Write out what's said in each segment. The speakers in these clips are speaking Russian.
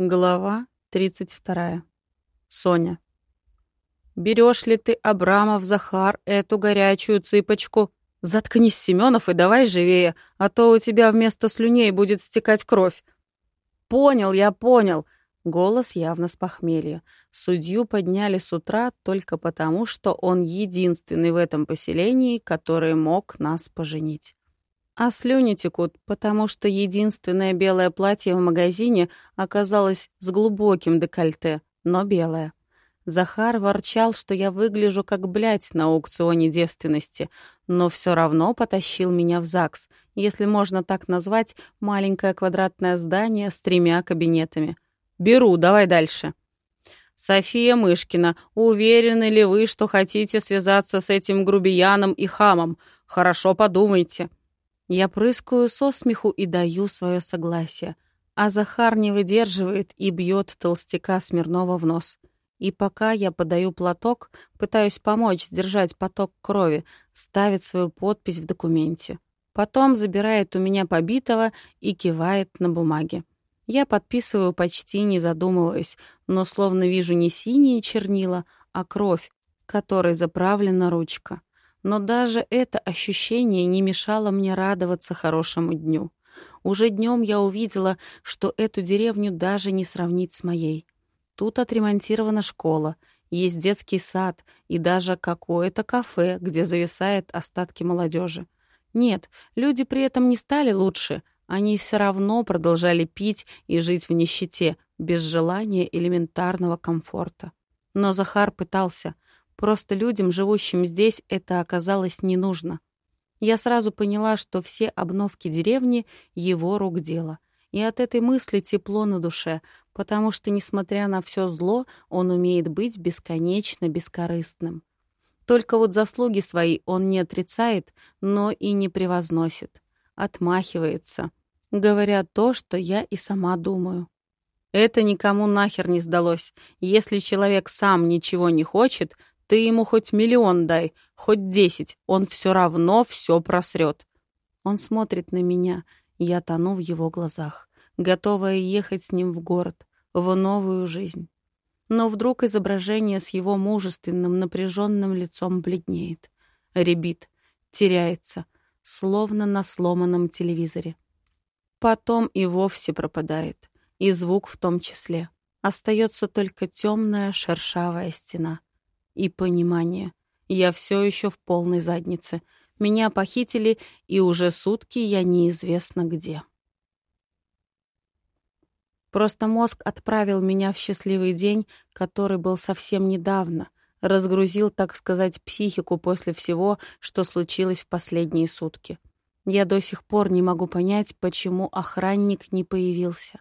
Глава 32. Соня. «Берешь ли ты, Абрамов, Захар, эту горячую цыпочку? Заткнись, Семенов, и давай живее, а то у тебя вместо слюней будет стекать кровь». «Понял, я понял». Голос явно с похмелья. Судью подняли с утра только потому, что он единственный в этом поселении, который мог нас поженить. А слюни текут, потому что единственное белое платье в магазине оказалось с глубоким декольте, но белое. Захар ворчал, что я выгляжу как блядь на аукционе девственности, но все равно потащил меня в ЗАГС, если можно так назвать маленькое квадратное здание с тремя кабинетами. «Беру, давай дальше». «София Мышкина, уверены ли вы, что хотите связаться с этим грубияном и хамом? Хорошо подумайте». Я прыскаю со смеху и даю свое согласие, а Захар не выдерживает и бьет толстяка Смирнова в нос. И пока я подаю платок, пытаюсь помочь сдержать поток крови, ставит свою подпись в документе. Потом забирает у меня побитого и кивает на бумаге. Я подписываю почти не задумываясь, но словно вижу не синие чернила, а кровь, которой заправлена ручка. Но даже это ощущение не мешало мне радоваться хорошему дню. Уже днем я увидела, что эту деревню даже не сравнить с моей. Тут отремонтирована школа, есть детский сад и даже какое-то кафе, где зависает остатки молодежи. Нет, люди при этом не стали лучше, они все равно продолжали пить и жить в нищете, без желания элементарного комфорта. Но Захар пытался — Просто людям, живущим здесь, это оказалось не нужно. Я сразу поняла, что все обновки деревни — его рук дело. И от этой мысли тепло на душе, потому что, несмотря на все зло, он умеет быть бесконечно бескорыстным. Только вот заслуги свои он не отрицает, но и не превозносит. Отмахивается, говоря то, что я и сама думаю. Это никому нахер не сдалось. Если человек сам ничего не хочет, ты ему хоть миллион дай, хоть десять, он все равно все просрет. Он смотрит на меня, я тону в его глазах, готовая ехать с ним в город, в новую жизнь. Но вдруг изображение с его мужественным, напряженным лицом бледнеет. Ребит, теряется, словно на сломанном телевизоре. Потом и вовсе пропадает, и звук в том числе. Остается только темная шершавая стена — и понимание. Я все еще в полной заднице. Меня похитили, и уже сутки я неизвестно где. Просто мозг отправил меня в счастливый день, который был совсем недавно, разгрузил, так сказать, психику после всего, что случилось в последние сутки. Я до сих пор не могу понять, почему охранник не появился.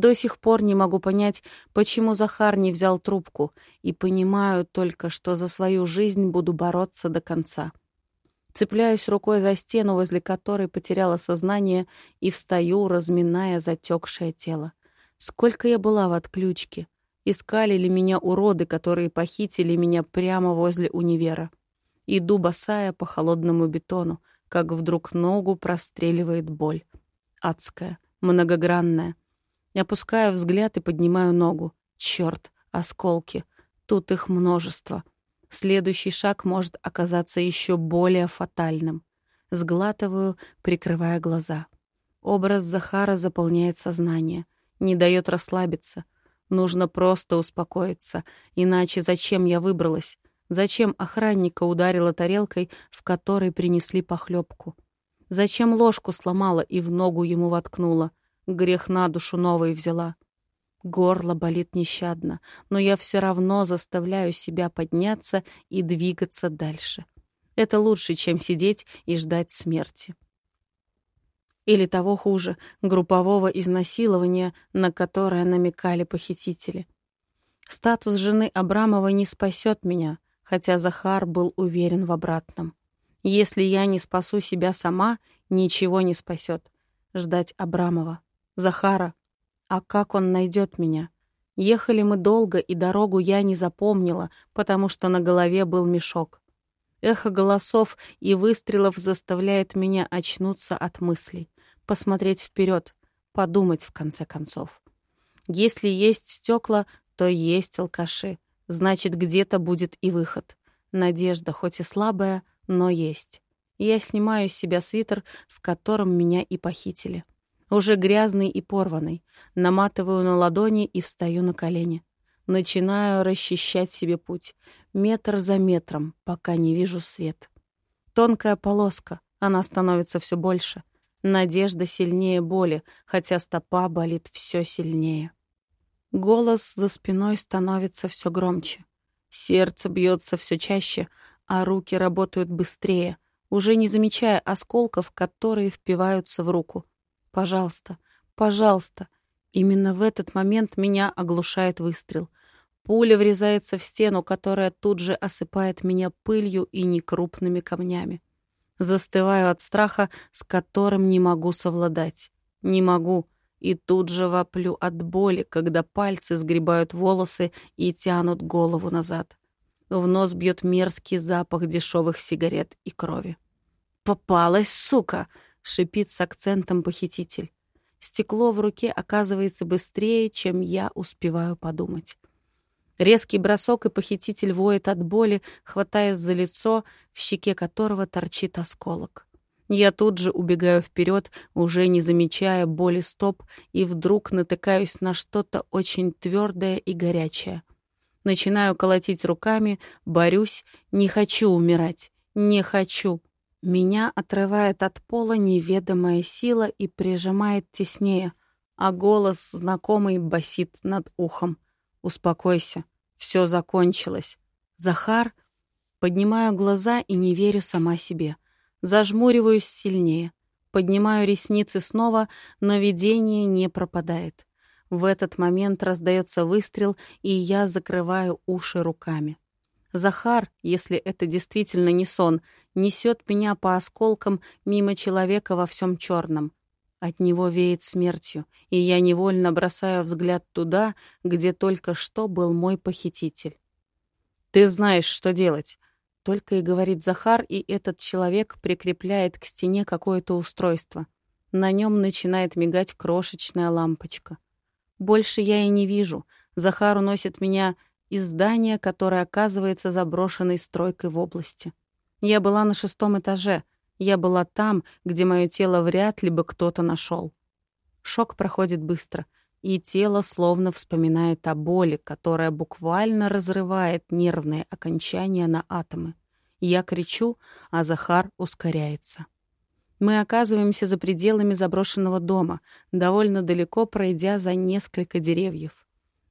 До сих пор не могу понять, почему Захар не взял трубку, и понимаю только, что за свою жизнь буду бороться до конца. Цепляюсь рукой за стену, возле которой потеряла сознание, и встаю, разминая затекшее тело. Сколько я была в отключке. Искали ли меня уроды, которые похитили меня прямо возле универа. Иду босая по холодному бетону, как вдруг ногу простреливает боль. Адская, многогранная. Опускаю взгляд и поднимаю ногу. Черт, осколки. Тут их множество. Следующий шаг может оказаться еще более фатальным. Сглатываю, прикрывая глаза. Образ Захара заполняет сознание, не дает расслабиться. Нужно просто успокоиться, иначе зачем я выбралась? Зачем охранника ударила тарелкой, в которой принесли похлебку? Зачем ложку сломала и в ногу ему воткнула? Грех на душу новый взяла. Горло болит нещадно, но я все равно заставляю себя подняться и двигаться дальше. Это лучше, чем сидеть и ждать смерти. Или того хуже, группового изнасилования, на которое намекали похитители. Статус жены Абрамова не спасет меня, хотя Захар был уверен в обратном. Если я не спасу себя сама, ничего не спасет. Ждать Абрамова. Захара. А как он найдет меня? Ехали мы долго, и дорогу я не запомнила, потому что на голове был мешок. Эхо голосов и выстрелов заставляет меня очнуться от мыслей, посмотреть вперед, подумать в конце концов. Если есть стекла, то есть алкаши. Значит, где-то будет и выход. Надежда, хоть и слабая, но есть. Я снимаю с себя свитер, в котором меня и похитили. Уже грязный и порванный. Наматываю на ладони и встаю на колени. Начинаю расчищать себе путь. Метр за метром, пока не вижу свет. Тонкая полоска. Она становится все больше. Надежда сильнее боли, хотя стопа болит все сильнее. Голос за спиной становится все громче. Сердце бьется все чаще, а руки работают быстрее, уже не замечая осколков, которые впиваются в руку. «Пожалуйста, пожалуйста!» Именно в этот момент меня оглушает выстрел. Пуля врезается в стену, которая тут же осыпает меня пылью и некрупными камнями. Застываю от страха, с которым не могу совладать. Не могу. И тут же воплю от боли, когда пальцы сгребают волосы и тянут голову назад. В нос бьет мерзкий запах дешевых сигарет и крови. «Попалась, сука!» — шипит с акцентом похититель. Стекло в руке оказывается быстрее, чем я успеваю подумать. Резкий бросок, и похититель воет от боли, хватаясь за лицо, в щеке которого торчит осколок. Я тут же убегаю вперед, уже не замечая боли стоп, и вдруг натыкаюсь на что-то очень твердое и горячее. Начинаю колотить руками, борюсь, не хочу умирать, не хочу. Меня отрывает от пола неведомая сила и прижимает теснее, а голос знакомый басит над ухом. «Успокойся, все закончилось». «Захар?» Поднимаю глаза и не верю сама себе. Зажмуриваюсь сильнее. Поднимаю ресницы снова, но видение не пропадает. В этот момент раздается выстрел, и я закрываю уши руками. Захар, если это действительно не сон, несет меня по осколкам мимо человека во всем черном. От него веет смертью, и я невольно бросаю взгляд туда, где только что был мой похититель. «Ты знаешь, что делать. Только и говорит Захар, и этот человек прикрепляет к стене какое-то устройство. На нем начинает мигать крошечная лампочка. Больше я и не вижу. Захар уносит меня из здания, которое оказывается заброшенной стройкой в области. Я была на шестом этаже. Я была там, где мое тело вряд ли бы кто-то нашел. Шок проходит быстро — и тело словно вспоминает о боли, которая буквально разрывает нервные окончания на атомы. Я кричу, а Захар ускоряется. Мы оказываемся за пределами заброшенного дома, довольно далеко пройдя за несколько деревьев.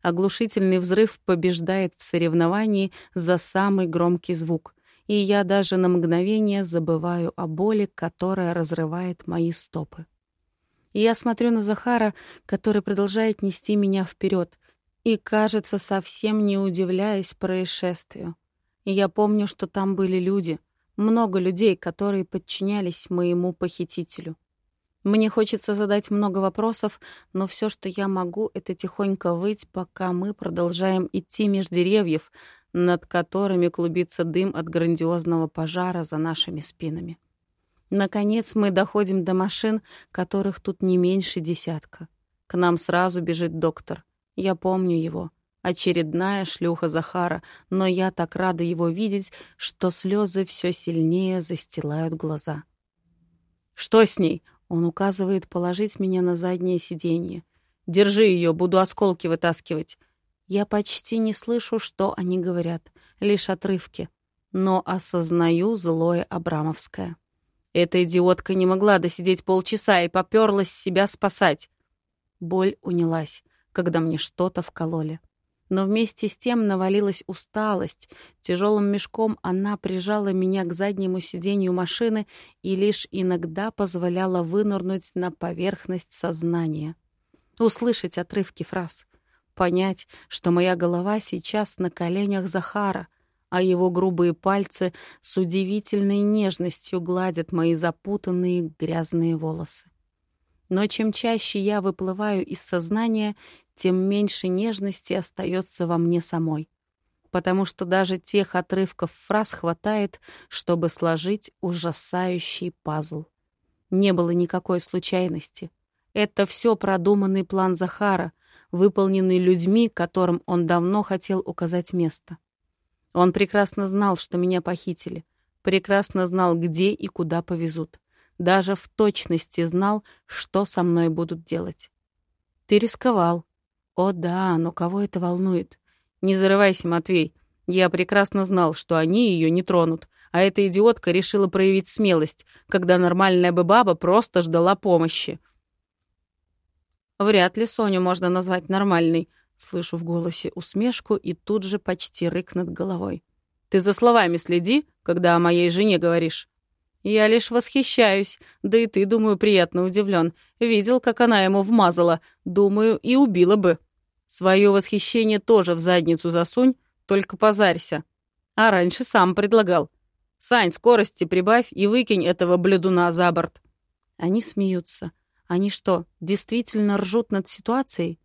Оглушительный взрыв побеждает в соревновании за самый громкий звук, и я даже на мгновение забываю о боли, которая разрывает мои стопы. И я смотрю на Захара, который продолжает нести меня вперед, и, кажется, совсем не удивляясь происшествию. И я помню, что там были люди, много людей, которые подчинялись моему похитителю. Мне хочется задать много вопросов, но все, что я могу, это тихонько выть, пока мы продолжаем идти меж деревьев, над которыми клубится дым от грандиозного пожара за нашими спинами. Наконец мы доходим до машин, которых тут не меньше десятка. К нам сразу бежит доктор. Я помню его. Очередная шлюха Захара, но я так рада его видеть, что слезы все сильнее застилают глаза. «Что с ней?» — он указывает положить меня на заднее сиденье. «Держи ее, буду осколки вытаскивать». Я почти не слышу, что они говорят, лишь отрывки, но осознаю злое Абрамовское. Эта идиотка не могла досидеть полчаса и попёрлась себя спасать. Боль унялась, когда мне что-то вкололи. Но вместе с тем навалилась усталость. Тяжелым мешком она прижала меня к заднему сиденью машины и лишь иногда позволяла вынырнуть на поверхность сознания. Услышать отрывки фраз. Понять, что моя голова сейчас на коленях Захара — а его грубые пальцы с удивительной нежностью гладят мои запутанные грязные волосы. Но чем чаще я выплываю из сознания, тем меньше нежности остается во мне самой. Потому что даже тех отрывков фраз хватает, чтобы сложить ужасающий пазл. Не было никакой случайности. Это все продуманный план Захара, выполненный людьми, которым он давно хотел указать место. Он прекрасно знал, что меня похитили, прекрасно знал, где и куда повезут. Даже в точности знал, что со мной будут делать. Ты рисковал. О да, но кого это волнует? Не зарывайся, Матвей. Я прекрасно знал, что они ее не тронут, а эта идиотка решила проявить смелость, когда нормальная бы баба просто ждала помощи. Вряд ли Соню можно назвать нормальной. Слышу в голосе усмешку и тут же почти рык над головой. Ты за словами следи, когда о моей жене говоришь. Я лишь восхищаюсь, да и ты, думаю, приятно удивлен. Видел, как она ему вмазала, думаю, и убила бы. Свое восхищение тоже в задницу засунь, только позарься. А раньше сам предлагал. Сань, скорости прибавь и выкинь этого блюдуна за борт. Они смеются. Они что, действительно ржут над ситуацией?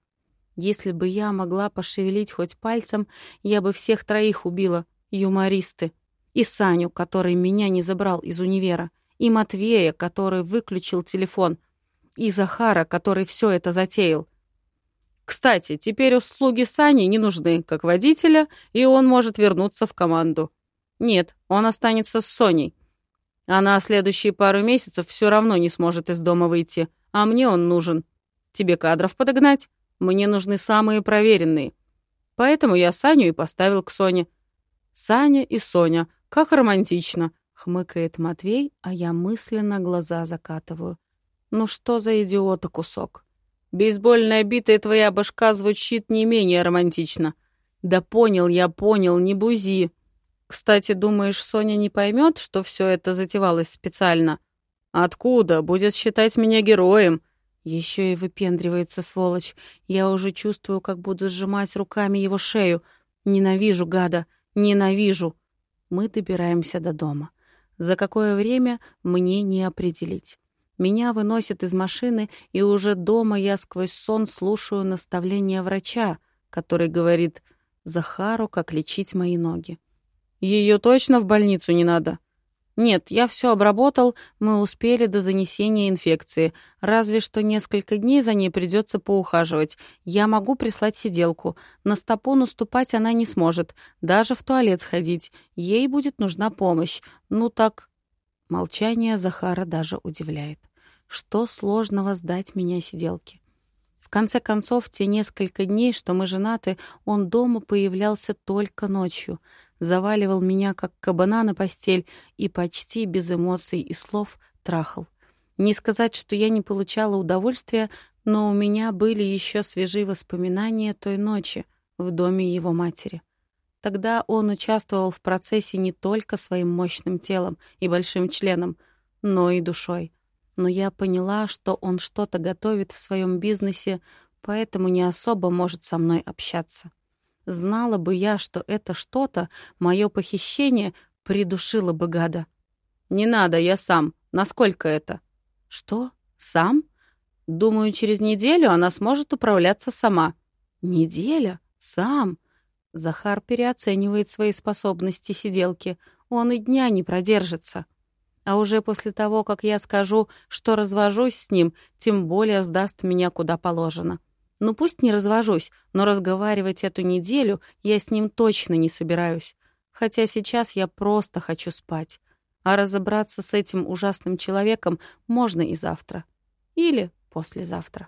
Если бы я могла пошевелить хоть пальцем, я бы всех троих убила. Юмористы. И Саню, который меня не забрал из универа. И Матвея, который выключил телефон. И Захара, который все это затеял. Кстати, теперь услуги Сани не нужны, как водителя, и он может вернуться в команду. Нет, он останется с Соней. Она следующие пару месяцев все равно не сможет из дома выйти а мне он нужен. Тебе кадров подогнать? Мне нужны самые проверенные. Поэтому я Саню и поставил к Соне. Саня и Соня, как романтично, хмыкает Матвей, а я мысленно глаза закатываю. Ну что за идиота кусок? Бейсбольная битая твоя башка звучит не менее романтично. Да понял я, понял, не бузи. Кстати, думаешь, Соня не поймет, что все это затевалось специально? «Откуда? Будет считать меня героем!» Еще и выпендривается, сволочь. Я уже чувствую, как буду сжимать руками его шею. Ненавижу, гада, ненавижу. Мы добираемся до дома. За какое время мне не определить. Меня выносят из машины, и уже дома я сквозь сон слушаю наставления врача, который говорит Захару, как лечить мои ноги. Ее точно в больницу не надо? Нет, я все обработал, мы успели до занесения инфекции. Разве что несколько дней за ней придется поухаживать. Я могу прислать сиделку. На стопу наступать она не сможет. Даже в туалет сходить. Ей будет нужна помощь. Ну так... Молчание Захара даже удивляет. Что сложного сдать меня сиделке? Конце концов, те несколько дней, что мы женаты, он дома появлялся только ночью — заваливал меня, как кабана на постель, и почти без эмоций и слов трахал. Не сказать, что я не получала удовольствия, но у меня были еще свежие воспоминания той ночи в доме его матери. Тогда он участвовал в процессе не только своим мощным телом и большим членом, но и душой. Но я поняла, что он что-то готовит в своем бизнесе, поэтому не особо может со мной общаться. Знала бы я, что это что-то, мое похищение, придушило бы гада. «Не надо, я сам. Насколько это?» «Что? Сам?» «Думаю, через неделю она сможет управляться сама». «Неделя? Сам?» Захар переоценивает свои способности сиделки. Он и дня не продержится. А уже после того, как я скажу, что развожусь с ним, тем более сдаст меня куда положено. Ну пусть не развожусь, но разговаривать эту неделю я с ним точно не собираюсь. Хотя сейчас я просто хочу спать. А разобраться с этим ужасным человеком можно и завтра. Или послезавтра.